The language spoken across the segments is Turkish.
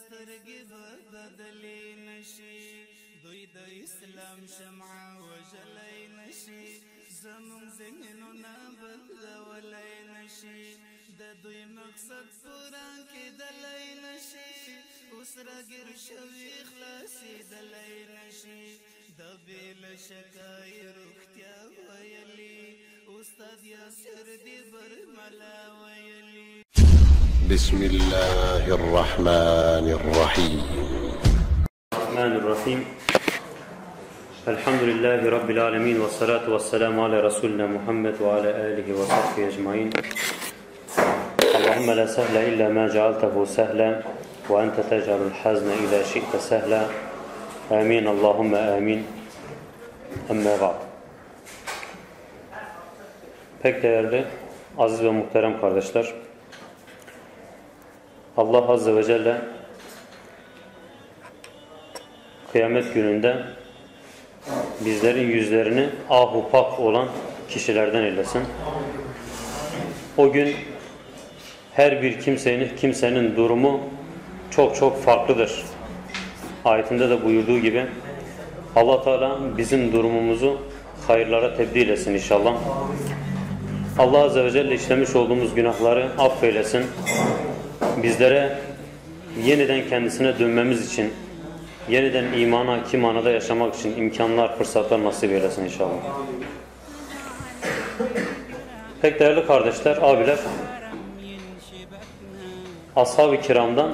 سترګې بدلې نشي دوی د اسلام شمع وجلې نشي زمون ذهنونه بدلولای نشي. د دوی مقصد پورا کېدلای نشي اوس راګر شوی خلاصې دلای نشي د بیل شکای روختیا ویلي. استاد یاسر دی برملا ویلي. بسم الله الرحمن الرحيم الرحمن الرحيم Elhamdülillahi Rabbil Alemin ve salatu ve selamu ala Resulüne Muhammed ve ala alihi ve sahbihi ecmain. Allahümme la sehle illa ma cealtehu sehle ve ente tecalul hazne ila şi'te sehle. Amin Allahümme amin. Emme ba'd. Pek değerli, aziz ve muhterem kardeşler. Allah Azze ve Celle kıyamet gününde bizlerin yüzlerini ahu pak olan kişilerden eylesin. O gün her bir kimsenin, kimsenin durumu çok çok farklıdır. Ayetinde de buyurduğu gibi Allah Teala bizim durumumuzu hayırlara tebdil etsin inşallah. Allah Azze ve Celle işlemiş olduğumuz günahları affeylesin. Bizlere yeniden kendisine dönmemiz için yeniden imana, iki manada yaşamak için imkanlar, fırsatlar nasip eylesin inşallah. Pek değerli kardeşler, abiler, Ashab-ı kiramdan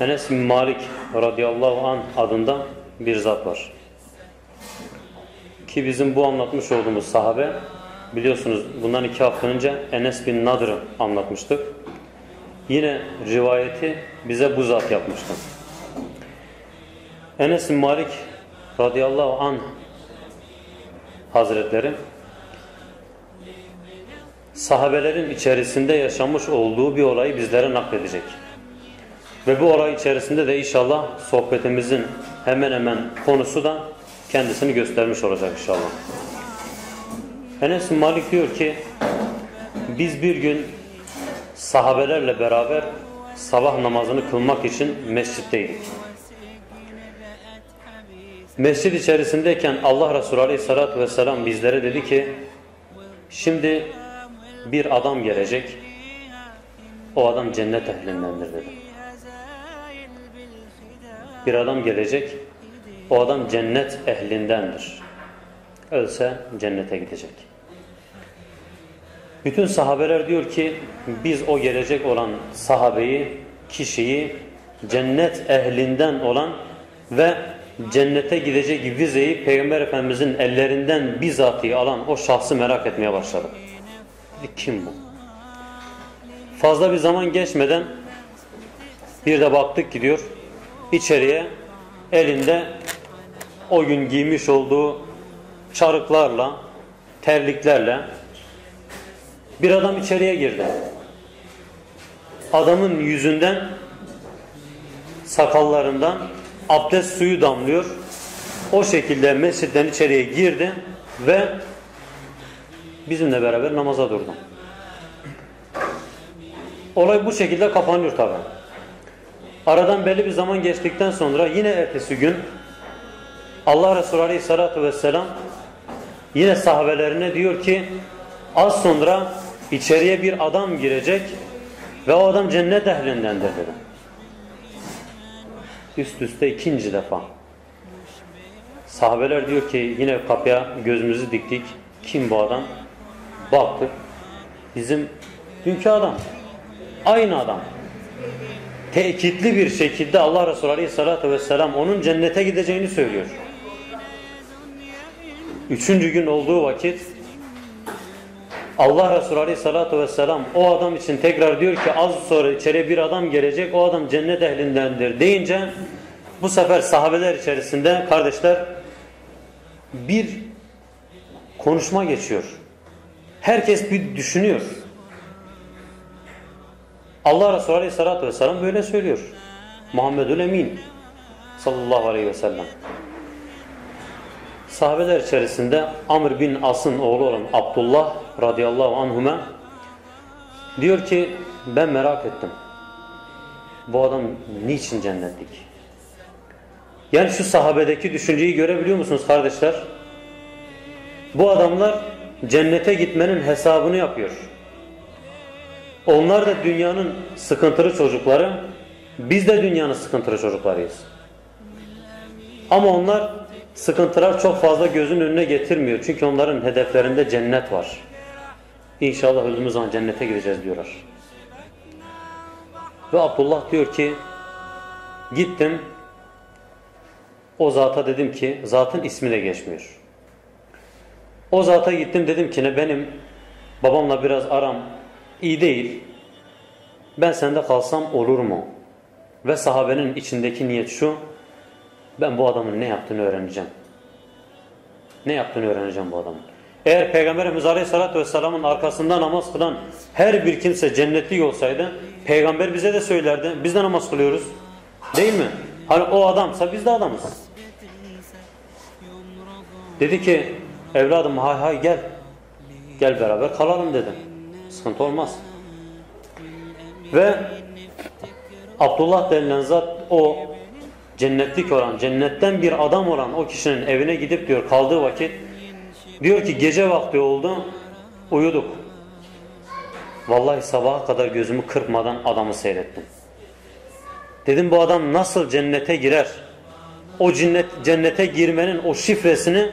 Enes bin Malik radıyallahu an adında bir zat var. Ki bizim bu anlatmış olduğumuz sahabe biliyorsunuz bundan iki hafta önce Enes bin Nadır'ı anlatmıştık. Yine rivayeti bize bu zat yapmıştı. Enes Malik radıyallahu anh hazretleri sahabelerin içerisinde yaşamış olduğu bir olayı bizlere nakledecek. Ve bu olay içerisinde de inşallah sohbetimizin hemen hemen konusu da kendisini göstermiş olacak inşallah. Enes Malik diyor ki biz bir gün sahabelerle beraber sabah namazını kılmak için mescitteydik. Mescid içerisindeyken Allah Resulü Aleyhisselatü Vesselam bizlere dedi ki şimdi bir adam gelecek o adam cennet ehlindendir dedi. Bir adam gelecek o adam cennet ehlindendir. Ölse cennete gidecek. Bütün sahabeler diyor ki biz o gelecek olan sahabeyi, kişiyi cennet ehlinden olan ve cennete gidecek vizeyi Peygamber Efendimizin ellerinden bizatihi alan o şahsı merak etmeye başladık. Kim bu? Fazla bir zaman geçmeden bir de baktık gidiyor içeriye elinde o gün giymiş olduğu çarıklarla, terliklerle bir adam içeriye girdi. Adamın yüzünden, sakallarından abdest suyu damlıyor. O şekilde mescitten içeriye girdi ve bizimle beraber namaza durdu. Olay bu şekilde kapanıyor tabi. Aradan belli bir zaman geçtikten sonra yine ertesi gün Allah Resulü Aleyhisselatü Vesselam yine sahabelerine diyor ki az sonra içeriye bir adam girecek ve o adam cennet ehlindendir dedi. Üst üste ikinci defa. Sahabeler diyor ki yine kapıya gözümüzü diktik. Kim bu adam? Baktık. Bizim dünkü adam. Aynı adam. Tekitli bir şekilde Allah Resulü Aleyhisselatü Vesselam onun cennete gideceğini söylüyor. Üçüncü gün olduğu vakit Allah Resulü Aleyhisselatü Vesselam o adam için tekrar diyor ki az sonra içeriye bir adam gelecek o adam cennet ehlindendir deyince bu sefer sahabeler içerisinde kardeşler bir konuşma geçiyor. Herkes bir düşünüyor. Allah Resulü Aleyhisselatü Vesselam böyle söylüyor. Muhammedül Emin sallallahu aleyhi ve sellem. Sahabeler içerisinde Amr bin As'ın oğlu olan Abdullah radıyallahu anhuma diyor ki ben merak ettim. Bu adam niçin cennetlik? Yani şu sahabedeki düşünceyi görebiliyor musunuz kardeşler? Bu adamlar cennete gitmenin hesabını yapıyor. Onlar da dünyanın sıkıntılı çocukları, biz de dünyanın sıkıntılı çocuklarıyız. Ama onlar sıkıntılar çok fazla gözün önüne getirmiyor. Çünkü onların hedeflerinde cennet var. İnşallah öldüğümüz zaman cennete gideceğiz diyorlar. Ve Abdullah diyor ki gittim o zata dedim ki zatın ismi de geçmiyor. O zata gittim dedim ki ne benim babamla biraz aram iyi değil. Ben sende kalsam olur mu? Ve sahabenin içindeki niyet şu. Ben bu adamın ne yaptığını öğreneceğim. Ne yaptığını öğreneceğim bu adamın. Eğer Peygamberimiz Aleyhisselatü Vesselam'ın arkasında namaz kılan her bir kimse cennetlik olsaydı Peygamber bize de söylerdi. Biz de namaz kılıyoruz. Değil mi? Hani o adamsa biz de adamız. Dedi ki evladım hay hay gel. Gel beraber kalalım dedi. Sıkıntı olmaz. Ve Abdullah denilen zat o cennetlik olan, cennetten bir adam olan o kişinin evine gidip diyor kaldığı vakit diyor ki gece vakti oldu uyuduk. Vallahi sabaha kadar gözümü kırpmadan adamı seyrettim. Dedim bu adam nasıl cennete girer? O cennet, cennete girmenin o şifresini,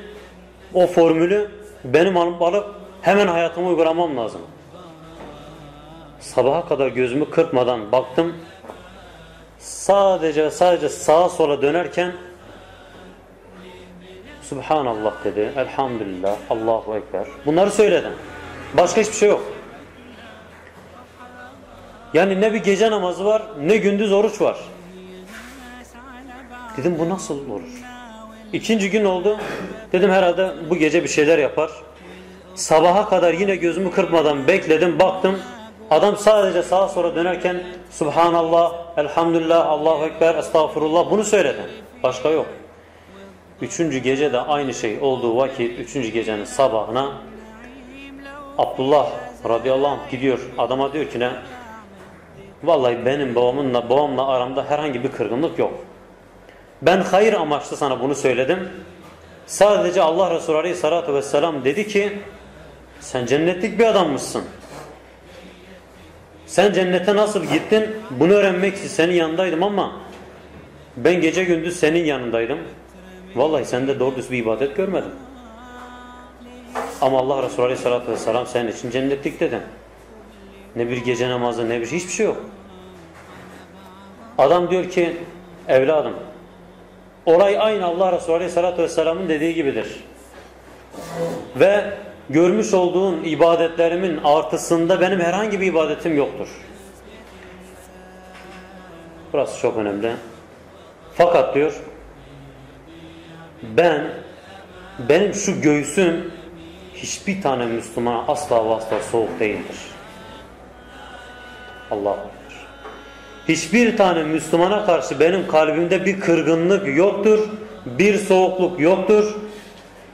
o formülü benim alıp alıp hemen hayatıma uygulamam lazım. Sabaha kadar gözümü kırpmadan baktım. Sadece sadece sağa sola dönerken Subhanallah dedi. Elhamdülillah. Allahu Ekber. Bunları söyledim. Başka hiçbir şey yok. Yani ne bir gece namazı var ne gündüz oruç var. Dedim bu nasıl olur? İkinci gün oldu. Dedim herhalde bu gece bir şeyler yapar. Sabaha kadar yine gözümü kırpmadan bekledim baktım. Adam sadece sağa sola dönerken Subhanallah, Elhamdülillah, Allahu Ekber, Estağfurullah bunu söyledi. Başka yok. Üçüncü gece de aynı şey olduğu vakit üçüncü gecenin sabahına Abdullah radıyallahu anh gidiyor. Adama diyor ki ne? Vallahi benim babamınla babamla aramda herhangi bir kırgınlık yok. Ben hayır amaçlı sana bunu söyledim. Sadece Allah Resulü Aleyhisselatü Vesselam dedi ki sen cennetlik bir adammışsın. Sen cennete nasıl gittin? Bunu öğrenmek için senin yanındaydım ama ben gece gündüz senin yanındaydım. Vallahi sende doğru düz bir ibadet görmedim. Ama Allah Resulü Aleyhisselatü Vesselam senin için cennetlik dedi. Ne bir gece namazı ne bir şey, hiçbir şey yok. Adam diyor ki evladım olay aynı Allah Resulü Aleyhisselatü Vesselam'ın dediği gibidir. Ve görmüş olduğun ibadetlerimin artısında benim herhangi bir ibadetim yoktur. Burası çok önemli. Fakat diyor ben benim şu göğsüm hiçbir tane Müslümana asla ve asla soğuk değildir. Allah Hiçbir tane Müslümana karşı benim kalbimde bir kırgınlık yoktur, bir soğukluk yoktur.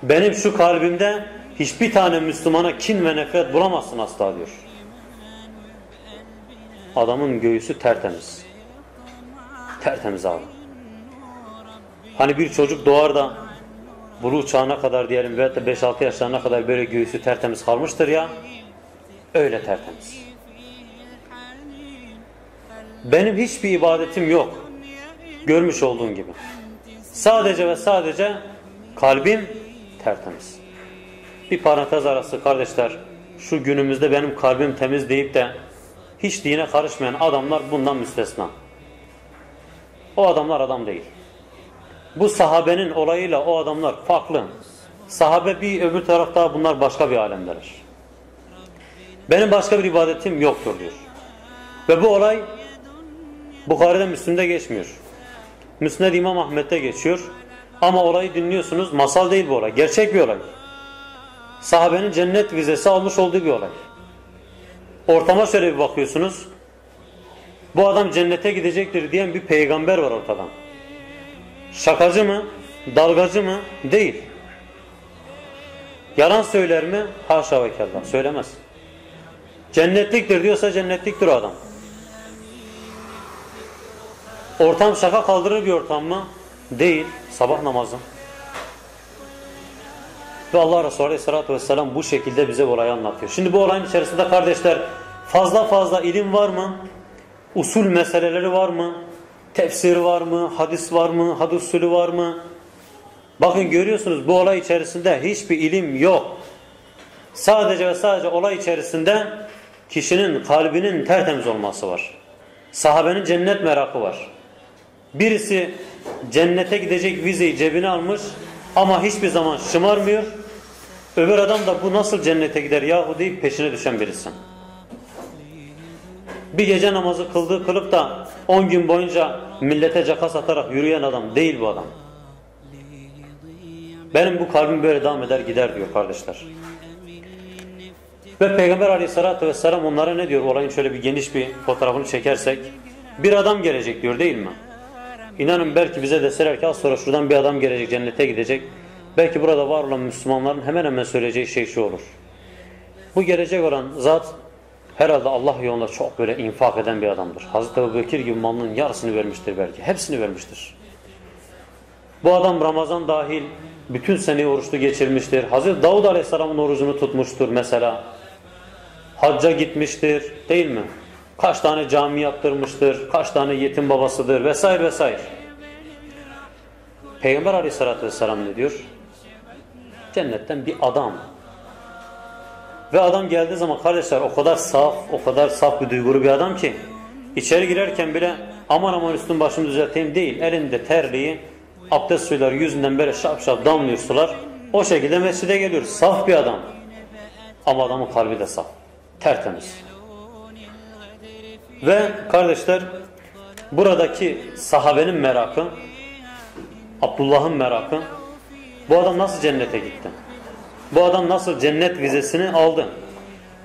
Benim şu kalbimde hiçbir tane Müslümana kin ve nefret bulamazsın asla diyor. Adamın göğüsü tertemiz. Tertemiz abi. Hani bir çocuk doğar da buluğ çağına kadar diyelim veyahut da 5-6 yaşlarına kadar böyle göğüsü tertemiz kalmıştır ya. Öyle tertemiz. Benim hiçbir ibadetim yok. Görmüş olduğun gibi. Sadece ve sadece kalbim tertemiz. Bir parantez arası kardeşler. Şu günümüzde benim kalbim temiz deyip de hiç dine karışmayan adamlar bundan müstesna. O adamlar adam değil. Bu sahabenin olayıyla o adamlar farklı. Sahabe bir öbür tarafta bunlar başka bir alemdeler. Benim başka bir ibadetim yoktur diyor. Ve bu olay Bukhari'de Müslim'de geçmiyor. Müsned İmam Ahmet'te geçiyor. Ama olayı dinliyorsunuz. Masal değil bu olay. Gerçek bir olay. Sahabenin cennet vizesi almış olduğu bir olay. Ortama şöyle bir bakıyorsunuz. bu adam cennete gidecektir diyen bir peygamber var ortada. Şakacı mı? Dalgacı mı? Değil. Yalan söyler mi? Haşa ve kella. Söylemez. Cennetliktir diyorsa cennetliktir o adam. Ortam şaka kaldırır bir ortam mı? Değil. Sabah namazı. Ve Allah Resulü Aleyhisselatü Vesselam bu şekilde bize olayı anlatıyor. Şimdi bu olayın içerisinde kardeşler fazla fazla ilim var mı? Usul meseleleri var mı? Tefsir var mı? Hadis var mı? Hadis usulü var mı? Bakın görüyorsunuz bu olay içerisinde hiçbir ilim yok. Sadece ve sadece olay içerisinde kişinin kalbinin tertemiz olması var. Sahabenin cennet merakı var. Birisi cennete gidecek vizeyi cebine almış ama hiçbir zaman şımarmıyor. Öbür adam da bu nasıl cennete gider yahu deyip peşine düşen birisi. Bir gece namazı kıldığı kılıp da 10 gün boyunca millete caka satarak yürüyen adam değil bu adam. Benim bu kalbim böyle devam eder gider diyor kardeşler. Ve Peygamber aleyhissalatü vesselam onlara ne diyor? Olayın şöyle bir geniş bir fotoğrafını çekersek. Bir adam gelecek diyor değil mi? İnanın belki bize deseler ki az sonra şuradan bir adam gelecek cennete gidecek. Belki burada var olan Müslümanların hemen hemen söyleyeceği şey şu olur. Bu gelecek olan zat herhalde Allah yolunda çok böyle infak eden bir adamdır. Hazreti Ebu Bekir gibi malının yarısını vermiştir belki. Hepsini vermiştir. Bu adam Ramazan dahil bütün seneyi oruçlu geçirmiştir. Hazreti Davud Aleyhisselam'ın orucunu tutmuştur mesela. Hacca gitmiştir değil mi? Kaç tane cami yaptırmıştır, kaç tane yetim babasıdır vesaire vesaire. Peygamber Aleyhisselatü Vesselam ne diyor? Cennetten bir adam. Ve adam geldiği zaman kardeşler o kadar saf, o kadar saf bir duygulu bir adam ki içeri girerken bile aman aman üstüm başımı düzelteyim değil. Elinde terliği, abdest suyları yüzünden böyle şap şap damlıyor sular. O şekilde mescide geliyor. Saf bir adam. Ama adamın kalbi de saf. Tertemiz. Ve kardeşler buradaki sahabenin merakı Abdullah'ın merakı bu adam nasıl cennete gitti? Bu adam nasıl cennet vizesini aldı?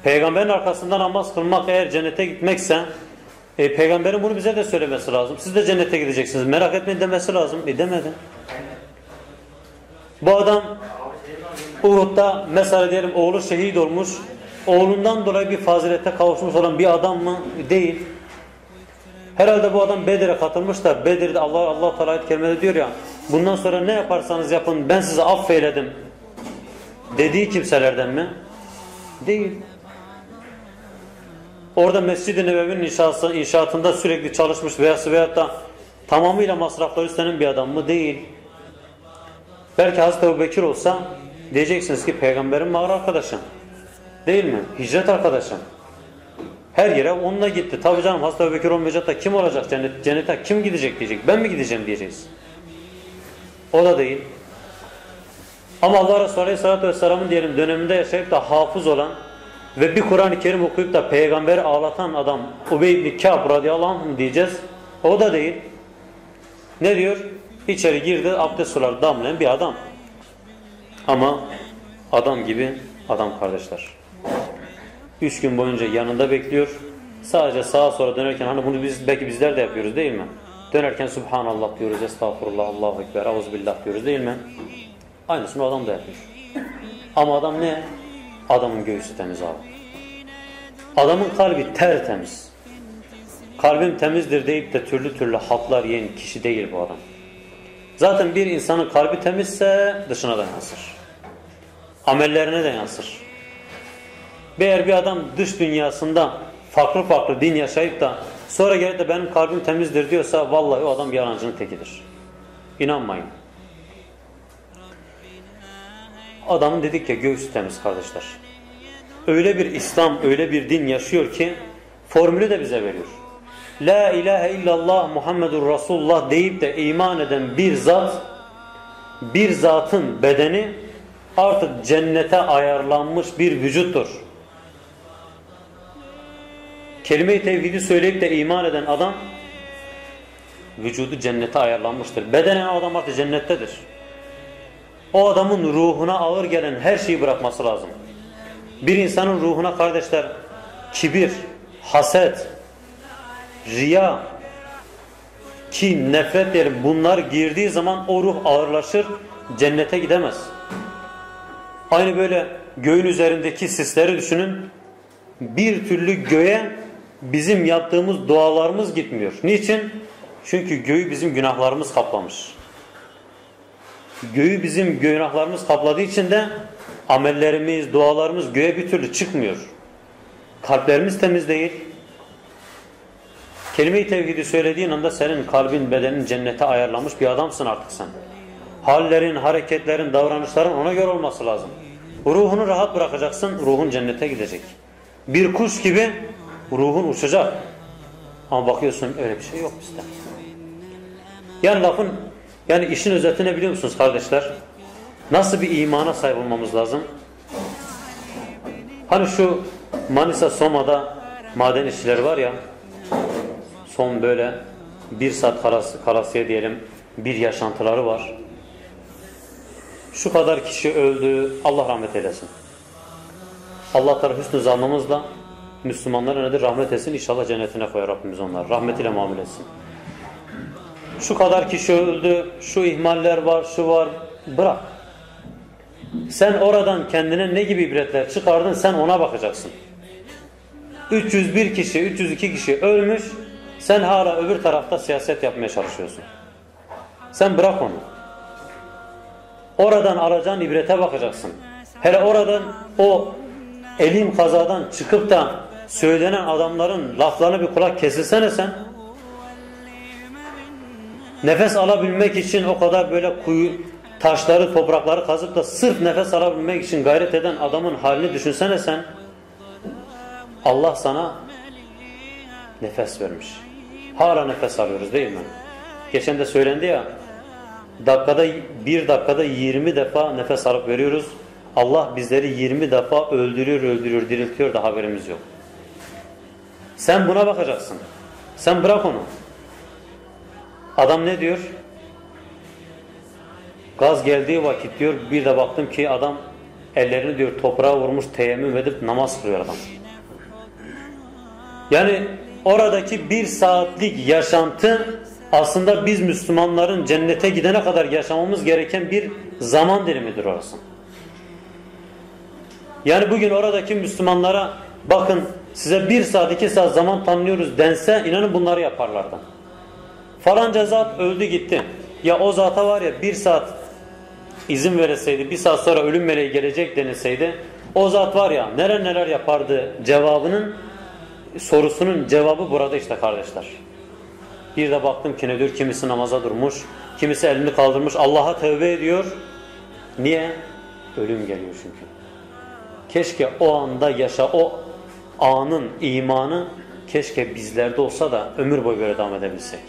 Peygamberin arkasından namaz kılmak eğer cennete gitmekse e, peygamberin bunu bize de söylemesi lazım. Siz de cennete gideceksiniz. Merak etmeyin demesi lazım. E demedi. Bu adam Uhud'da mesela diyelim oğlu şehit olmuş. Oğlundan dolayı bir fazilete kavuşmuş olan bir adam mı? Değil. Herhalde bu adam Bedir'e katılmış da Bedir'de Allah Allah Teala ayet diyor ya bundan sonra ne yaparsanız yapın ben size affeyledim dediği kimselerden mi? Değil. Orada Mescid-i Nebevi'nin inşaatında sürekli çalışmış veya veyahut da tamamıyla masrafları üstlenen bir adam mı? Değil. Belki Hazreti Ebu Bekir olsa diyeceksiniz ki peygamberin mağara arkadaşı. Değil mi? Hicret arkadaşı. Her yere onunla gitti. Tabi canım Ebu Bekir olmayacak da kim olacak cennet, cennete? Kim gidecek diyecek. Ben mi gideceğim diyeceğiz. O da değil. Ama Allah Resulü Aleyhisselatü Vesselam'ın diyelim döneminde yaşayıp da hafız olan ve bir Kur'an-ı Kerim okuyup da peygamberi ağlatan adam Ubey ibn Kâb radıyallahu anh diyeceğiz. O da değil. Ne diyor? İçeri girdi abdest suları damlayan bir adam. Ama adam gibi adam kardeşler. Üç gün boyunca yanında bekliyor. Sadece sağa sonra dönerken hani bunu biz belki bizler de yapıyoruz değil mi? Dönerken Subhanallah diyoruz, Estağfurullah, Allahu Ekber, Auzubillah diyoruz değil mi? Aynısını adam da yapıyor. Ama adam ne? Adamın göğsü temiz abi. Adamın kalbi tertemiz. Kalbim temizdir deyip de türlü türlü hatlar yiyen kişi değil bu adam. Zaten bir insanın kalbi temizse dışına da yansır. Amellerine de yansır. Eğer bir adam dış dünyasında farklı farklı din yaşayıp da sonra gelip de benim kalbim temizdir diyorsa vallahi o adam yalancının tekidir. İnanmayın. Adamın dedik ya göğsü temiz kardeşler. Öyle bir İslam, öyle bir din yaşıyor ki formülü de bize veriyor. La ilahe illallah Muhammedur Resulullah deyip de iman eden bir zat, bir zatın bedeni artık cennete ayarlanmış bir vücuttur. Kelime-i tevhidi söyleyip de iman eden adam vücudu cennete ayarlanmıştır. Bedenen adam artık cennettedir. O adamın ruhuna ağır gelen her şeyi bırakması lazım. Bir insanın ruhuna kardeşler kibir, haset, riya, kin, nefret diyelim bunlar girdiği zaman o ruh ağırlaşır, cennete gidemez. Aynı böyle göğün üzerindeki sisleri düşünün. Bir türlü göğe bizim yaptığımız dualarımız gitmiyor. Niçin? Çünkü göğü bizim günahlarımız kaplamış. Göğü bizim günahlarımız kapladığı için de amellerimiz, dualarımız göğe bir türlü çıkmıyor. Kalplerimiz temiz değil. Kelime-i tevhidi söylediğin anda senin kalbin, bedenin cennete ayarlanmış bir adamsın artık sen. Hallerin, hareketlerin, davranışların ona göre olması lazım. Ruhunu rahat bırakacaksın, ruhun cennete gidecek. Bir kuş gibi ruhun uçacak. Ama bakıyorsun öyle bir şey yok bizde. Yani lafın, yani işin özeti ne biliyor musunuz kardeşler? Nasıl bir imana sahip olmamız lazım? Hani şu Manisa Soma'da maden işçileri var ya, son böyle bir saat karası, karasıya diyelim bir yaşantıları var. Şu kadar kişi öldü, Allah rahmet eylesin. Allah Teala hüsnü zannımızla Müslümanlara nedir? Rahmet etsin. İnşallah cennetine koyar Rabbimiz onları. Rahmetiyle muamele etsin. Şu kadar kişi öldü, şu ihmaller var, şu var. Bırak. Sen oradan kendine ne gibi ibretler çıkardın sen ona bakacaksın. 301 kişi, 302 kişi ölmüş. Sen hala öbür tarafta siyaset yapmaya çalışıyorsun. Sen bırak onu. Oradan alacağın ibrete bakacaksın. Hele oradan o elim kazadan çıkıp da söylenen adamların laflarına bir kulak kesilsene sen. Nefes alabilmek için o kadar böyle kuyu taşları, toprakları kazıp da sırf nefes alabilmek için gayret eden adamın halini düşünsene sen. Allah sana nefes vermiş. Hala nefes alıyoruz değil mi? Geçen de söylendi ya dakikada bir dakikada 20 defa nefes alıp veriyoruz. Allah bizleri 20 defa öldürüyor, öldürüyor, diriltiyor da haberimiz yok. Sen buna bakacaksın. Sen bırak onu. Adam ne diyor? Gaz geldiği vakit diyor bir de baktım ki adam ellerini diyor toprağa vurmuş teyemmüm edip namaz kılıyor adam. Yani oradaki bir saatlik yaşantı aslında biz Müslümanların cennete gidene kadar yaşamamız gereken bir zaman dilimidir orası. Yani bugün oradaki Müslümanlara bakın size bir saat iki saat zaman tanıyoruz dense inanın bunları yaparlardı. Falanca zat öldü gitti. Ya o zata var ya bir saat izin verilseydi bir saat sonra ölüm meleği gelecek denilseydi o zat var ya neler neler yapardı cevabının sorusunun cevabı burada işte kardeşler. Bir de baktım ki ne diyor kimisi namaza durmuş kimisi elini kaldırmış Allah'a tövbe ediyor. Niye? Ölüm geliyor çünkü. Keşke o anda yaşa o anın imanı keşke bizlerde olsa da ömür boyu böyle devam edebilsek.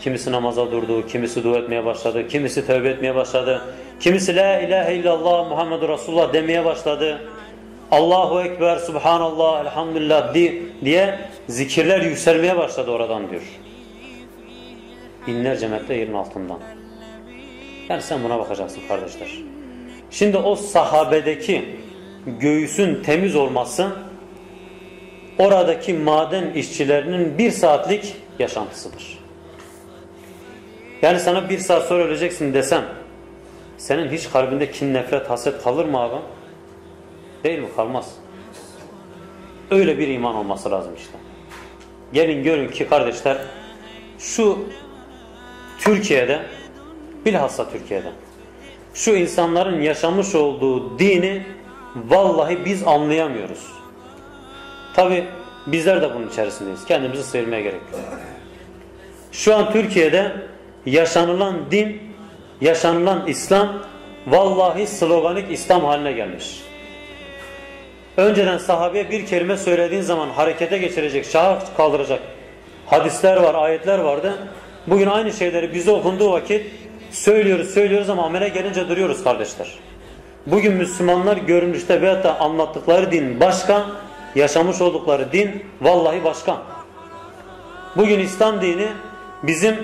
Kimisi namaza durdu, kimisi dua etmeye başladı, kimisi tövbe etmeye başladı, kimisi la ilahe illallah Muhammedur Resulullah demeye başladı. Allahu Ekber, Subhanallah, Elhamdülillah diye zikirler yükselmeye başladı oradan diyor. Binlerce metre yerin altından. Yani sen buna bakacaksın kardeşler. Şimdi o sahabedeki göğüsün temiz olması oradaki maden işçilerinin bir saatlik yaşantısıdır. Yani sana bir saat sonra öleceksin desem senin hiç kalbinde kin, nefret, haset kalır mı abi? Değil mi? Kalmaz. Öyle bir iman olması lazım işte. Gelin görün ki kardeşler şu Türkiye'de bilhassa Türkiye'de şu insanların yaşamış olduğu dini vallahi biz anlayamıyoruz. Tabi bizler de bunun içerisindeyiz. Kendimizi sıyırmaya gerek yok. Şu an Türkiye'de yaşanılan din, yaşanılan İslam vallahi sloganik İslam haline gelmiş. Önceden sahabeye bir kelime söylediğin zaman harekete geçirecek, şaha kaldıracak hadisler var, ayetler vardı. Bugün aynı şeyleri bize okunduğu vakit söylüyoruz, söylüyoruz ama amele gelince duruyoruz kardeşler. Bugün Müslümanlar görünüşte veyahut da anlattıkları din başka, yaşamış oldukları din vallahi başka. Bugün İslam dini bizim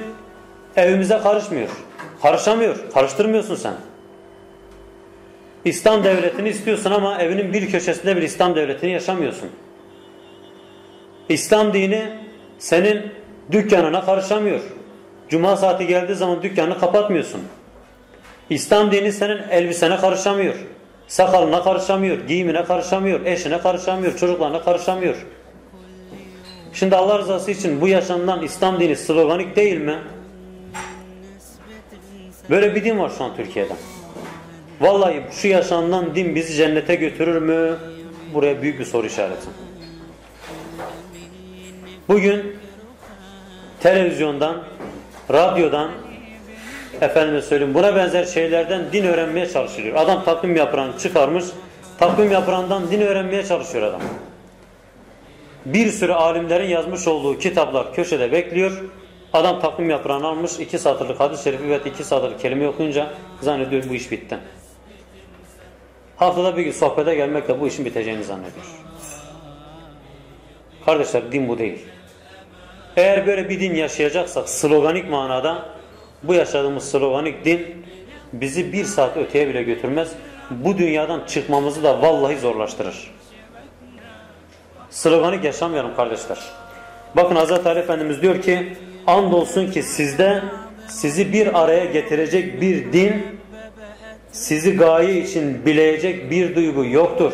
evimize karışmıyor. Karışamıyor. Karıştırmıyorsun sen. İslam devletini istiyorsun ama evinin bir köşesinde bir İslam devletini yaşamıyorsun. İslam dini senin dükkanına karışamıyor. Cuma saati geldiği zaman dükkanını kapatmıyorsun. İslam dini senin elbisene karışamıyor. Sakalına karışamıyor, giyimine karışamıyor, eşine karışamıyor, çocuklarına karışamıyor. Şimdi Allah rızası için bu yaşanılan İslam dini sloganik değil mi? Böyle bir din var şu an Türkiye'de. Vallahi şu yaşanılan din bizi cennete götürür mü? Buraya büyük bir soru işareti. Bugün televizyondan, radyodan, efendime söyleyeyim buna benzer şeylerden din öğrenmeye çalışılıyor. Adam takvim yaprağını çıkarmış, takvim yaprağından din öğrenmeye çalışıyor adam. Bir sürü alimlerin yazmış olduğu kitaplar köşede bekliyor. Adam takvim yaprağını almış, iki satırlık hadis-i şerifi ve iki satırlık kelime okuyunca zannediyor bu iş bitti. Haftada bir gün sohbete gelmekle bu işin biteceğini zannediyor. Kardeşler din bu değil. Eğer böyle bir din yaşayacaksak sloganik manada bu yaşadığımız sloganik din bizi bir saat öteye bile götürmez. Bu dünyadan çıkmamızı da vallahi zorlaştırır. Sloganik yaşamayalım kardeşler. Bakın Hazreti Ali Efendimiz diyor ki andolsun ki sizde sizi bir araya getirecek bir din sizi gaye için bileyecek bir duygu yoktur.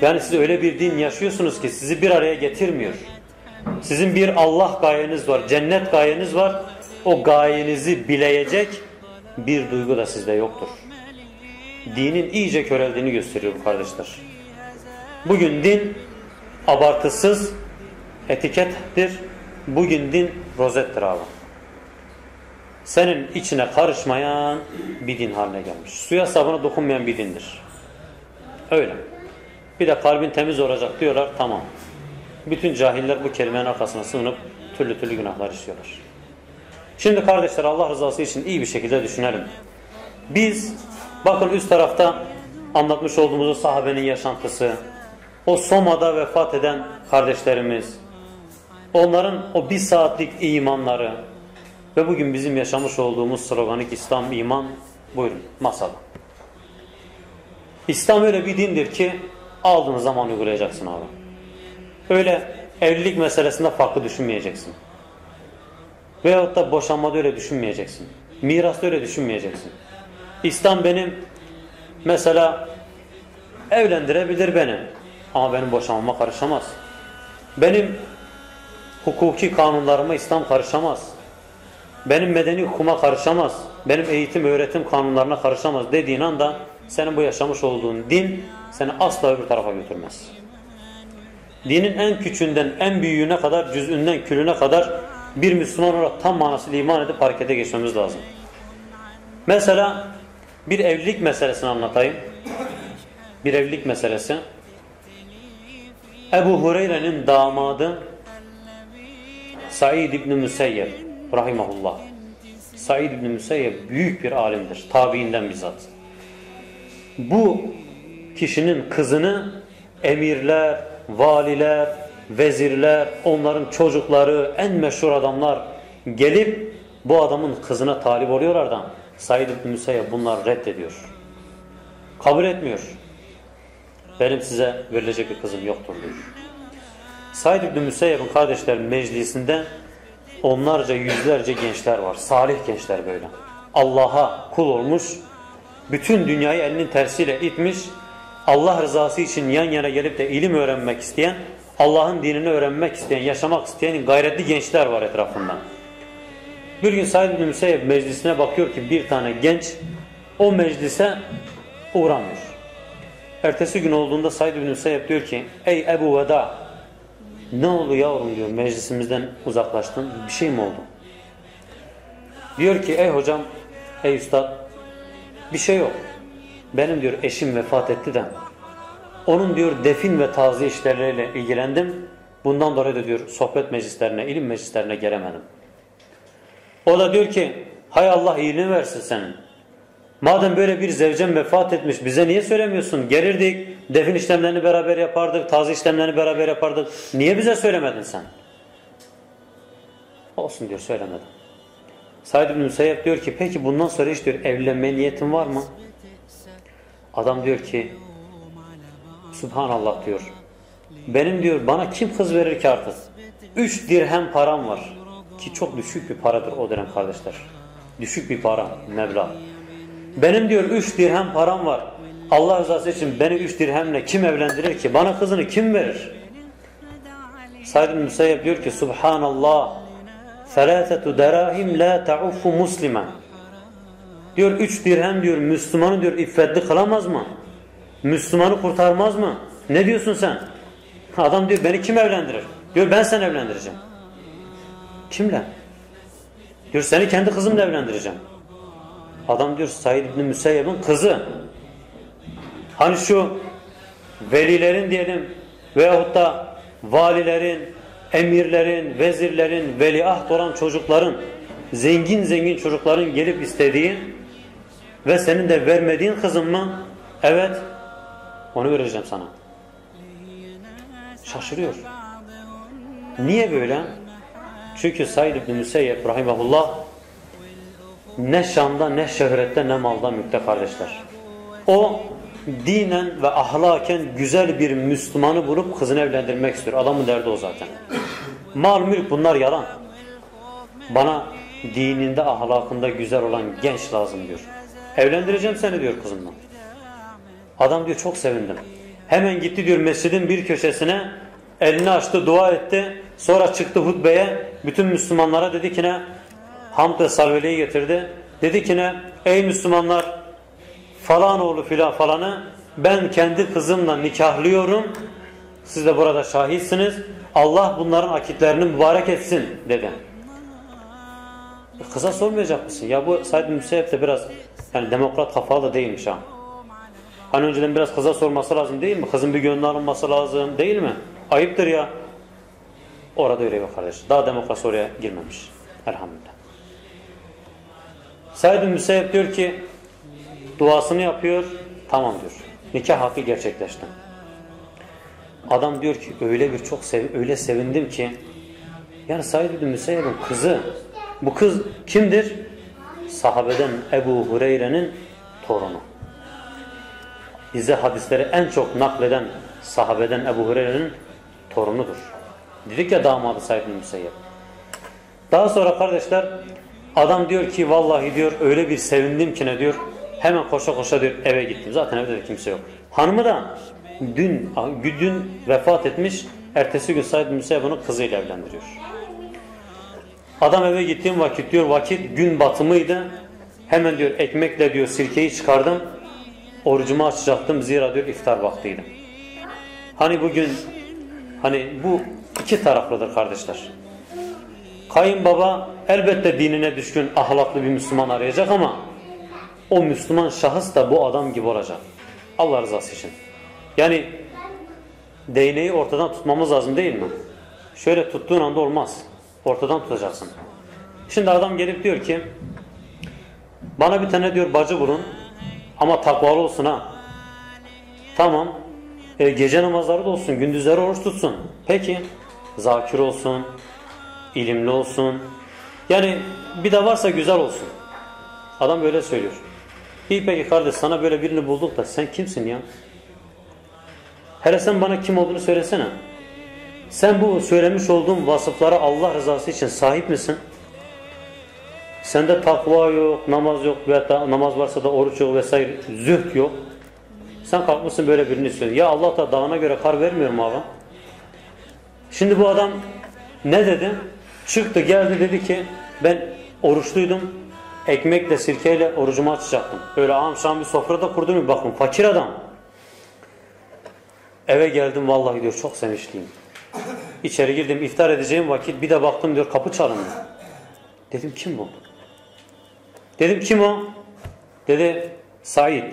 Yani siz öyle bir din yaşıyorsunuz ki sizi bir araya getirmiyor. Sizin bir Allah gayeniz var, cennet gayeniz var. O gayenizi bileyecek bir duygu da sizde yoktur. Dinin iyice köreldiğini gösteriyor bu kardeşler. Bugün din abartısız etikettir. Bugün din rozettir abi. Senin içine karışmayan bir din haline gelmiş. Suya sabuna dokunmayan bir dindir. Öyle. Bir de kalbin temiz olacak diyorlar. Tamam. Bütün cahiller bu kelimenin arkasına sığınıp türlü türlü günahlar işliyorlar. Şimdi kardeşler Allah rızası için iyi bir şekilde düşünelim. Biz bakın üst tarafta anlatmış olduğumuz o sahabenin yaşantısı, o Soma'da vefat eden kardeşlerimiz, onların o bir saatlik imanları ve bugün bizim yaşamış olduğumuz sloganik İslam iman buyurun masada. İslam öyle bir dindir ki aldığın zaman uygulayacaksın abi. Öyle evlilik meselesinde farklı düşünmeyeceksin. Veyahut da boşanmada öyle düşünmeyeceksin. Mirasta öyle düşünmeyeceksin. İslam benim mesela evlendirebilir beni. Ama benim boşanmama karışamaz. Benim hukuki kanunlarıma İslam karışamaz. Benim medeni hukuma karışamaz. Benim eğitim öğretim kanunlarına karışamaz dediğin anda senin bu yaşamış olduğun din seni asla öbür tarafa götürmez. Dinin en küçüğünden en büyüğüne kadar, cüzünden külüne kadar bir Müslüman olarak tam manasıyla iman edip harekete geçmemiz lazım. Mesela bir evlilik meselesini anlatayım. Bir evlilik meselesi. Ebu Hureyre'nin damadı Said İbni Müseyyep rahimahullah. Said İbni Müseyyep büyük bir alimdir. Tabiinden bizzat. Bu kişinin kızını emirler, valiler, vezirler, onların çocukları, en meşhur adamlar gelip bu adamın kızına talip oluyorlar da Said İbni Müseyyep bunlar reddediyor. Kabul etmiyor. Benim size verilecek bir kızım yoktur diyor. Said İbni Müseyyep'in kardeşler meclisinde onlarca yüzlerce gençler var. Salih gençler böyle. Allah'a kul olmuş, bütün dünyayı elinin tersiyle itmiş, Allah rızası için yan yana gelip de ilim öğrenmek isteyen, Allah'ın dinini öğrenmek isteyen, yaşamak isteyen gayretli gençler var etrafında. Bir gün Said İbni Müseyyep meclisine bakıyor ki bir tane genç o meclise uğramıyor. Ertesi gün olduğunda Said İbni Müseyyep diyor ki Ey Ebu Veda ne oldu yavrum diyor meclisimizden uzaklaştın bir şey mi oldu? Diyor ki ey hocam ey üstad bir şey yok. Benim diyor eşim vefat etti de onun diyor defin ve taziye işleriyle ilgilendim. Bundan dolayı da diyor sohbet meclislerine, ilim meclislerine gelemedim. O da diyor ki hay Allah iyiliğini versin senin. Madem böyle bir zevcem vefat etmiş bize niye söylemiyorsun? Gelirdik, defin işlemlerini beraber yapardık, taziye işlemlerini beraber yapardık. Niye bize söylemedin sen? Olsun diyor söylemedim. Said bin Müseyyep diyor ki peki bundan sonra hiç diyor evlenme niyetin var mı? Adam diyor ki Subhanallah diyor. benim diyor bana kim kız verir ki artık? Üç dirhem param var. Ki çok düşük bir paradır o dönem kardeşler. Düşük bir para, meblağ. Benim diyor üç dirhem param var. Allah rızası için beni üç dirhemle kim evlendirir ki? Bana kızını kim verir? Said Müseyyep diyor ki Subhanallah Felâtetu derahim la ta'uffu muslimen Diyor üç dirhem diyor Müslümanı diyor iffetli kılamaz mı? Müslümanı kurtarmaz mı? Ne diyorsun sen? Adam diyor beni kim evlendirir? Diyor ben seni evlendireceğim. Kimle? Diyor seni kendi kızımla evlendireceğim. Adam diyor Said İbni Müseyyeb'in kızı. Hani şu velilerin diyelim veyahut da valilerin, emirlerin, vezirlerin, veliaht olan çocukların, zengin zengin çocukların gelip istediği ve senin de vermediğin kızın mı? Evet. Onu vereceğim sana. Şaşırıyor. Niye böyle? Çünkü Said İbni Müseyyep rahimahullah ne şanda ne şöhrette ne malda mülkte kardeşler. O dinen ve ahlaken güzel bir Müslümanı bulup kızını evlendirmek istiyor. Adamın derdi o zaten. Mal mülk bunlar yalan. Bana dininde ahlakında güzel olan genç lazım diyor. Evlendireceğim seni diyor kızımla. Adam diyor çok sevindim. Hemen gitti diyor mescidin bir köşesine elini açtı dua etti. Sonra çıktı hutbeye bütün Müslümanlara dedi ki ne hamd ve salveliyi getirdi. Dedi ki ne ey Müslümanlar falan oğlu filan falanı ben kendi kızımla nikahlıyorum. Siz de burada şahitsiniz. Allah bunların akitlerini mübarek etsin dedi. Kıza sormayacak mısın? Ya bu Said Müseyyep de biraz yani demokrat kafalı değilmiş ha. Hani önceden biraz kıza sorması lazım değil mi? Kızın bir gönlü alınması lazım değil mi? Ayıptır ya. Orada öyle bir kardeş. Daha demokrasi oraya girmemiş. Elhamdülillah. Said bin Müseyyep diyor ki duasını yapıyor. Tamam diyor. Nikah hakkı gerçekleşti. Adam diyor ki öyle bir çok sev öyle sevindim ki yani Said bin Müseyyep'in kızı bu kız kimdir? Sahabeden Ebu Hureyre'nin torunu. Bize hadisleri en çok nakleden sahabeden Ebu Hureyre'nin torunudur. Dedik ya damadı Said bin Müseyyep. Daha sonra kardeşler adam diyor ki vallahi diyor öyle bir sevindim ki ne diyor. Hemen koşa koşa diyor eve gittim. Zaten evde de kimse yok. Hanımı da dün, dün vefat etmiş. Ertesi gün Said bin Müseyyep onu kızıyla evlendiriyor. Adam eve gittiğim vakit diyor vakit gün batımıydı. Hemen diyor ekmekle diyor sirkeyi çıkardım. Orucumu açacaktım zira diyor iftar vaktiydi. Hani bugün hani bu iki taraflıdır kardeşler. Kayınbaba elbette dinine düşkün ahlaklı bir Müslüman arayacak ama o Müslüman şahıs da bu adam gibi olacak. Allah rızası için. Yani değneği ortadan tutmamız lazım değil mi? Şöyle tuttuğun anda olmaz. Ortadan tutacaksın. Şimdi adam gelip diyor ki bana bir tane diyor bacı bulun ama takvalı olsun ha. Tamam. E, gece namazları da olsun. Gündüzleri oruç tutsun. Peki. Zakir olsun. ilimli olsun. Yani bir de varsa güzel olsun. Adam böyle söylüyor. İyi peki kardeş sana böyle birini bulduk da sen kimsin ya? Hele sen bana kim olduğunu söylesene. Sen bu söylemiş olduğum vasıflara Allah rızası için sahip misin? Sende takva yok, namaz yok veya da namaz varsa da oruç yok vesaire zühd yok. Sen kalkmışsın böyle birini istiyorsun. Ya Allah da dağına göre kar vermiyor mu abi? Şimdi bu adam ne dedi? Çıktı geldi dedi ki ben oruçluydum. Ekmekle sirkeyle orucumu açacaktım. Öyle akşam bir sofrada kurdum bir bakın fakir adam. Eve geldim vallahi diyor çok sevinçliyim. İçeri girdim iftar edeceğim vakit bir de baktım diyor kapı çalındı. Dedim kim bu? Dedim kim o? Dedi Said.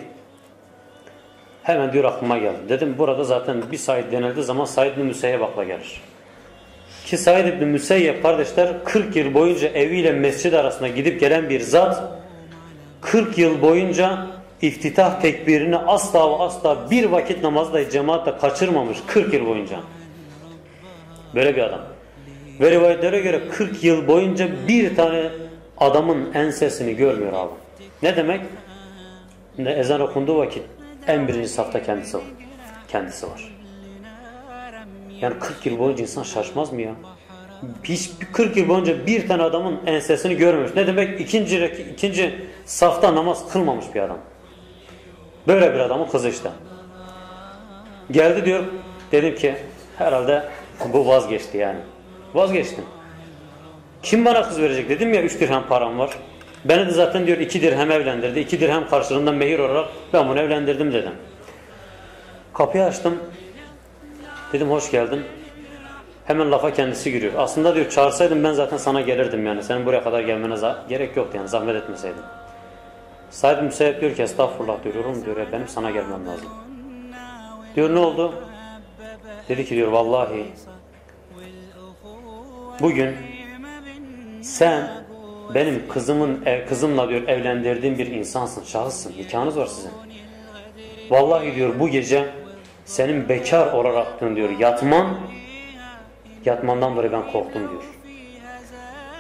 Hemen diyor aklıma geldi. Dedim burada zaten bir Said denildiği zaman Said bin Müseyyep akla gelir. Ki Said bin Müseyyep kardeşler 40 yıl boyunca eviyle mescid arasında gidip gelen bir zat 40 yıl boyunca iftitah tekbirini asla asla bir vakit namazda cemaatle kaçırmamış 40 yıl boyunca. Böyle bir adam. Ve rivayetlere göre 40 yıl boyunca bir tane adamın ensesini görmüyor abi. Ne demek? Ezan okunduğu vakit en birinci safta kendisi var. Kendisi var. Yani 40 yıl boyunca insan şaşmaz mı ya? Hiç 40 yıl boyunca bir tane adamın ensesini görmemiş. Ne demek? İkinci, ikinci safta namaz kılmamış bir adam. Böyle bir adamın kızı işte. Geldi diyor. Dedim ki herhalde bu vazgeçti yani. Vazgeçtim. Kim bana kız verecek dedim ya 3 dirhem param var. Beni de zaten diyor 2 dirhem evlendirdi. 2 dirhem karşılığında mehir olarak ben bunu evlendirdim dedim. Kapıyı açtım. Dedim hoş geldin. Hemen lafa kendisi giriyor. Aslında diyor çağırsaydım ben zaten sana gelirdim yani. Senin buraya kadar gelmene gerek yoktu yani zahmet etmeseydin. Sahibi müseyip diyor ki estağfurullah diyor. Oğlum diyor benim sana gelmem lazım. Diyor ne oldu? Dedi ki diyor vallahi bugün sen benim kızımın kızımla diyor evlendirdiğim bir insansın, şahıssın. Nikahınız var sizin. Vallahi diyor bu gece senin bekar olarak diyor yatman yatmandan dolayı ben korktum diyor.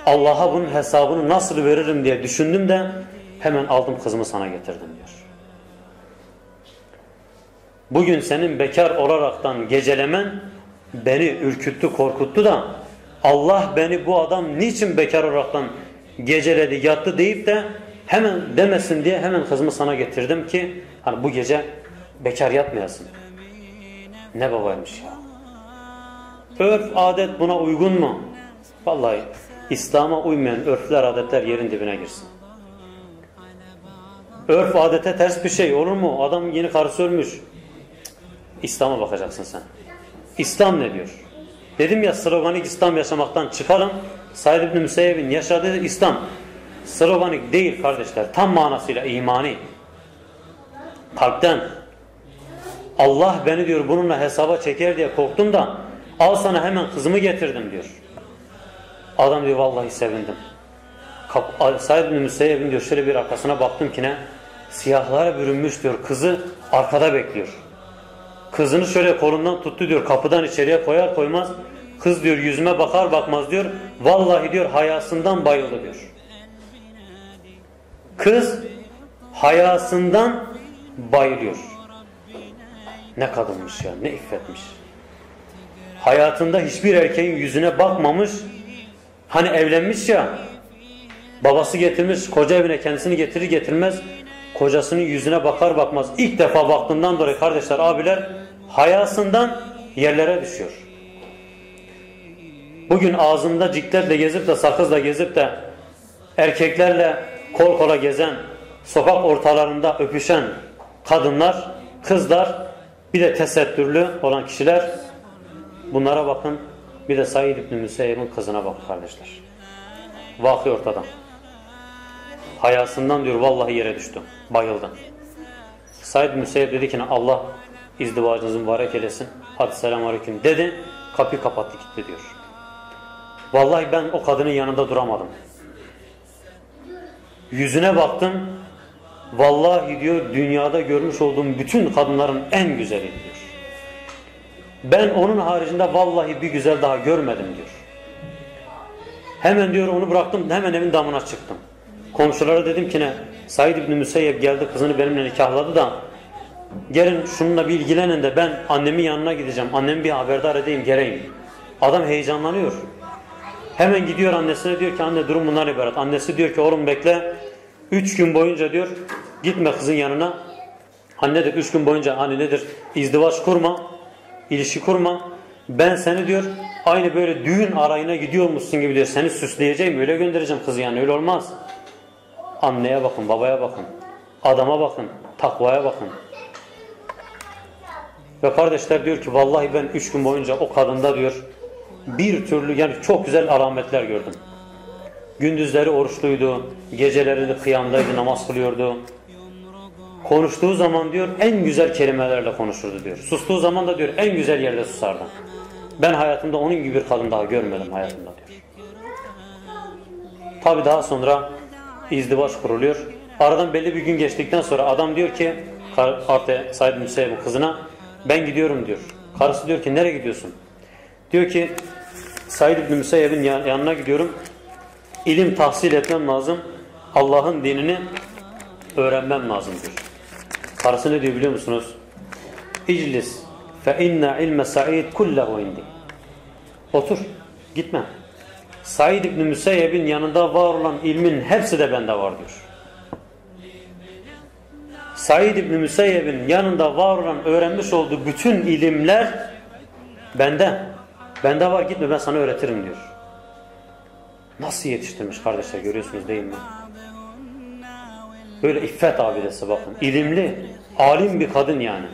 Allah'a bunun hesabını nasıl veririm diye düşündüm de hemen aldım kızımı sana getirdim diyor. Bugün senin bekar olaraktan gecelemen beni ürküttü, korkuttu da Allah beni bu adam niçin bekar olaraktan geceledi, yattı deyip de hemen demesin diye hemen kızımı sana getirdim ki hani bu gece bekar yatmayasın. Ne babaymış ya. Örf adet buna uygun mu? Vallahi İslam'a uymayan örfler adetler yerin dibine girsin. Örf adete ters bir şey olur mu? Adam yeni karısı ölmüş. İslam'a bakacaksın sen. İslam ne diyor? Dedim ya sloganik İslam yaşamaktan çıkalım. Said İbni Müseyyeb'in yaşadığı İslam sloganik değil kardeşler. Tam manasıyla imani. Kalpten. Allah beni diyor bununla hesaba çeker diye korktum da al sana hemen kızımı getirdim diyor. Adam diyor vallahi sevindim. Said İbni Müseyyeb'in diyor şöyle bir arkasına baktım ki ne? Siyahlara bürünmüş diyor kızı arkada bekliyor. Kızını şöyle kolundan tuttu diyor kapıdan içeriye koyar koymaz kız diyor yüzüme bakar bakmaz diyor vallahi diyor hayasından bayıldı diyor. Kız hayasından bayılıyor. Ne kadınmış ya ne iffetmiş. Hayatında hiçbir erkeğin yüzüne bakmamış hani evlenmiş ya babası getirmiş koca evine kendisini getirir getirmez kocasının yüzüne bakar bakmaz ilk defa baktığından dolayı kardeşler abiler hayasından yerlere düşüyor. Bugün ağzında cikletle gezip de sakızla gezip de erkeklerle kol kola gezen sokak ortalarında öpüşen kadınlar, kızlar bir de tesettürlü olan kişiler bunlara bakın bir de Said İbni Müseyyeb'in kızına bakın kardeşler. Vakı ortadan. Hayasından diyor vallahi yere düştüm. Bayıldım. Said Müseyyep dedi ki Allah izdivacınızı mübarek eylesin. Hadi selamun aleyküm dedi. Kapıyı kapattı gitti diyor. Vallahi ben o kadının yanında duramadım. Yüzüne baktım. Vallahi diyor dünyada görmüş olduğum bütün kadınların en güzeli diyor. Ben onun haricinde vallahi bir güzel daha görmedim diyor. Hemen diyor onu bıraktım hemen evin damına çıktım. Komşulara dedim ki ne? Said İbni Müseyyep geldi kızını benimle nikahladı da gelin şununla bir ilgilenin de ben annemin yanına gideceğim. Annemi bir haberdar edeyim geleyim. Adam heyecanlanıyor. Hemen gidiyor annesine diyor ki anne durum bundan ibaret. Annesi diyor ki oğlum bekle. Üç gün boyunca diyor gitme kızın yanına. Anne de üç gün boyunca hani nedir izdivaç kurma. ilişki kurma. Ben seni diyor aynı böyle düğün arayına gidiyormuşsun gibi diyor. Seni süsleyeceğim öyle göndereceğim kızı yani öyle olmaz. Anneye bakın babaya bakın. Adama bakın. Takvaya bakın. Ve kardeşler diyor ki vallahi ben üç gün boyunca o kadında diyor bir türlü yani çok güzel alametler gördüm. Gündüzleri oruçluydu, geceleri de kıyamdaydı, namaz kılıyordu. Konuştuğu zaman diyor en güzel kelimelerle konuşurdu diyor. Sustuğu zaman da diyor en güzel yerde susardı. Ben hayatımda onun gibi bir kadın daha görmedim hayatımda diyor. Tabi daha sonra izdivaç kuruluyor. Aradan belli bir gün geçtikten sonra adam diyor ki Arte Said Müseyyib'in kızına ben gidiyorum diyor. Karısı diyor ki nereye gidiyorsun? Diyor ki Said İbni Müseyyeb'in yanına gidiyorum. İlim tahsil etmem lazım. Allah'ın dinini öğrenmem lazım diyor. Karısı ne diyor biliyor musunuz? İclis fe inne ilme Said kullahu indi. Otur. Gitme. Said İbni Müseyyeb'in yanında var olan ilmin hepsi de bende var diyor. Said İbni Müseyyeb'in yanında var olan öğrenmiş olduğu bütün ilimler bende. Bende var gitme ben sana öğretirim diyor. Nasıl yetiştirmiş kardeşler görüyorsunuz değil mi? Böyle iffet abidesi bakın. İlimli, alim bir kadın yani.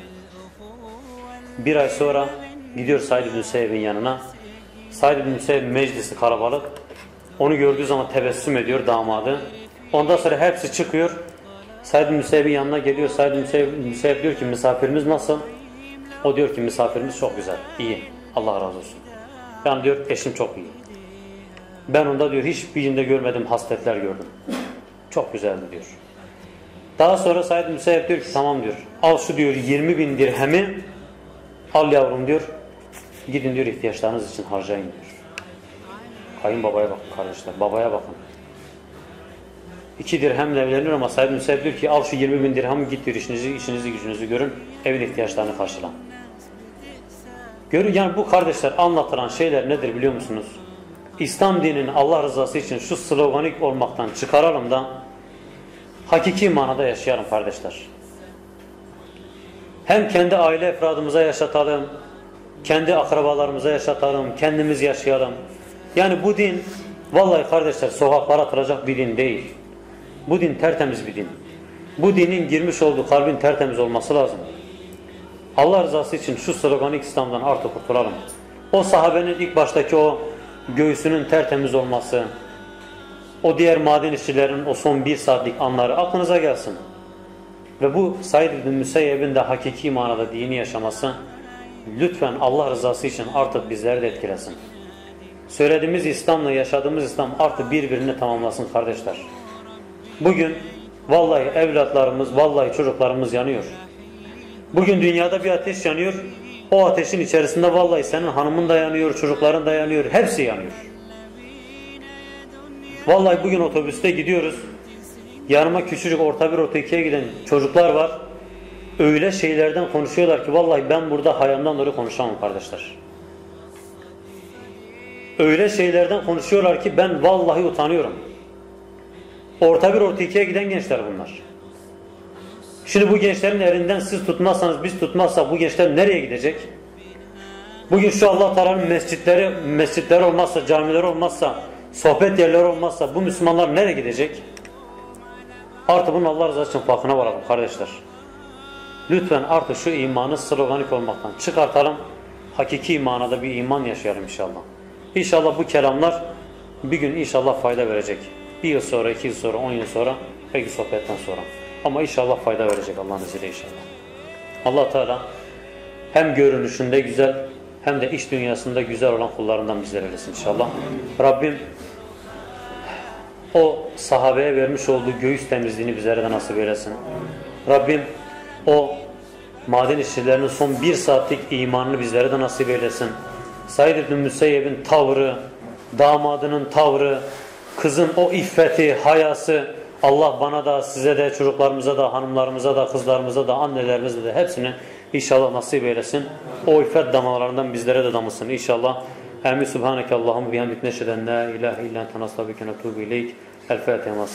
Bir ay sonra gidiyor Said İbni Müseyyeb'in yanına. Said İbni Müseyyeb meclisi kalabalık. Onu gördüğü zaman tebessüm ediyor damadı. Ondan sonra hepsi çıkıyor. Said İbni Müseyyeb'in yanına geliyor. Said Müseyyeb, Müseyyeb diyor ki misafirimiz nasıl? O diyor ki misafirimiz çok güzel, iyi. Allah razı olsun. Yani diyor eşim çok iyi. Ben onda diyor hiçbirinde görmedim hasletler gördüm. Çok güzeldi diyor. Daha sonra Said Müseyyep diyor ki tamam diyor. Al şu diyor 20 bin dirhemi al yavrum diyor. Gidin diyor ihtiyaçlarınız için harcayın diyor. Kayınbabaya bakın kardeşler. Babaya bakın. İki dirhemle evlenir ama Said Müseyyep diyor ki al şu 20 bin dirhemi git diyor işinizi, işinizi gücünüzü görün. Evin ihtiyaçlarını karşılan. Görün yani bu kardeşler anlatılan şeyler nedir biliyor musunuz? İslam dininin Allah rızası için şu sloganik olmaktan çıkaralım da hakiki manada yaşayalım kardeşler. Hem kendi aile efradımıza yaşatalım, kendi akrabalarımıza yaşatalım, kendimiz yaşayalım. Yani bu din vallahi kardeşler sokaklara atılacak bir din değil. Bu din tertemiz bir din. Bu dinin girmiş olduğu kalbin tertemiz olması lazım. Allah rızası için şu sloganik İslam'dan artık kurtulalım. O sahabenin ilk baştaki o göğsünün tertemiz olması, o diğer maden işçilerin o son bir saatlik anları aklınıza gelsin. Ve bu Said bin Müseyyeb'in de hakiki manada dini yaşaması lütfen Allah rızası için artık bizleri de etkilesin. Söylediğimiz İslam'la yaşadığımız İslam artık birbirini tamamlasın kardeşler. Bugün vallahi evlatlarımız, vallahi çocuklarımız yanıyor. Bugün dünyada bir ateş yanıyor. O ateşin içerisinde vallahi senin hanımın da yanıyor, çocukların da yanıyor, hepsi yanıyor. Vallahi bugün otobüste gidiyoruz. Yanıma küçücük orta bir orta ikiye giden çocuklar var. Öyle şeylerden konuşuyorlar ki vallahi ben burada hayamdan dolayı konuşamam kardeşler. Öyle şeylerden konuşuyorlar ki ben vallahi utanıyorum. Orta bir orta ikiye giden gençler bunlar. Şimdi bu gençlerin elinden siz tutmazsanız biz tutmazsak bu gençler nereye gidecek? Bugün şu Allah Teala'nın mescitleri, mescitleri olmazsa, camileri olmazsa, sohbet yerleri olmazsa bu Müslümanlar nereye gidecek? Artık bunun Allah rızası için farkına varalım kardeşler. Lütfen artık şu imanı sloganik olmaktan çıkartalım. Hakiki manada bir iman yaşayalım inşallah. İnşallah bu kelamlar bir gün inşallah fayda verecek. Bir yıl sonra, iki yıl sonra, on yıl sonra, belki sohbetten sonra. Ama inşallah fayda verecek Allah'ın izniyle inşallah. allah Teala hem görünüşünde güzel hem de iş dünyasında güzel olan kullarından bizler eylesin inşallah. Rabbim o sahabeye vermiş olduğu göğüs temizliğini bizlere de nasip eylesin. Rabbim o maden işçilerinin son bir saatlik imanını bizlere de nasip eylesin. Said ibn Müseyyeb'in tavrı, damadının tavrı, kızın o iffeti, hayası, Allah bana da size de çocuklarımıza da hanımlarımıza da kızlarımıza da annelerimize de hepsini inşallah nasip eylesin. O iffet damlalarından bizlere de damısın inşallah. Amin. Subhaneke Allahümme bihamdik neşheden la ilahe illa ente nastabike netubu ileyk. El Fatiha.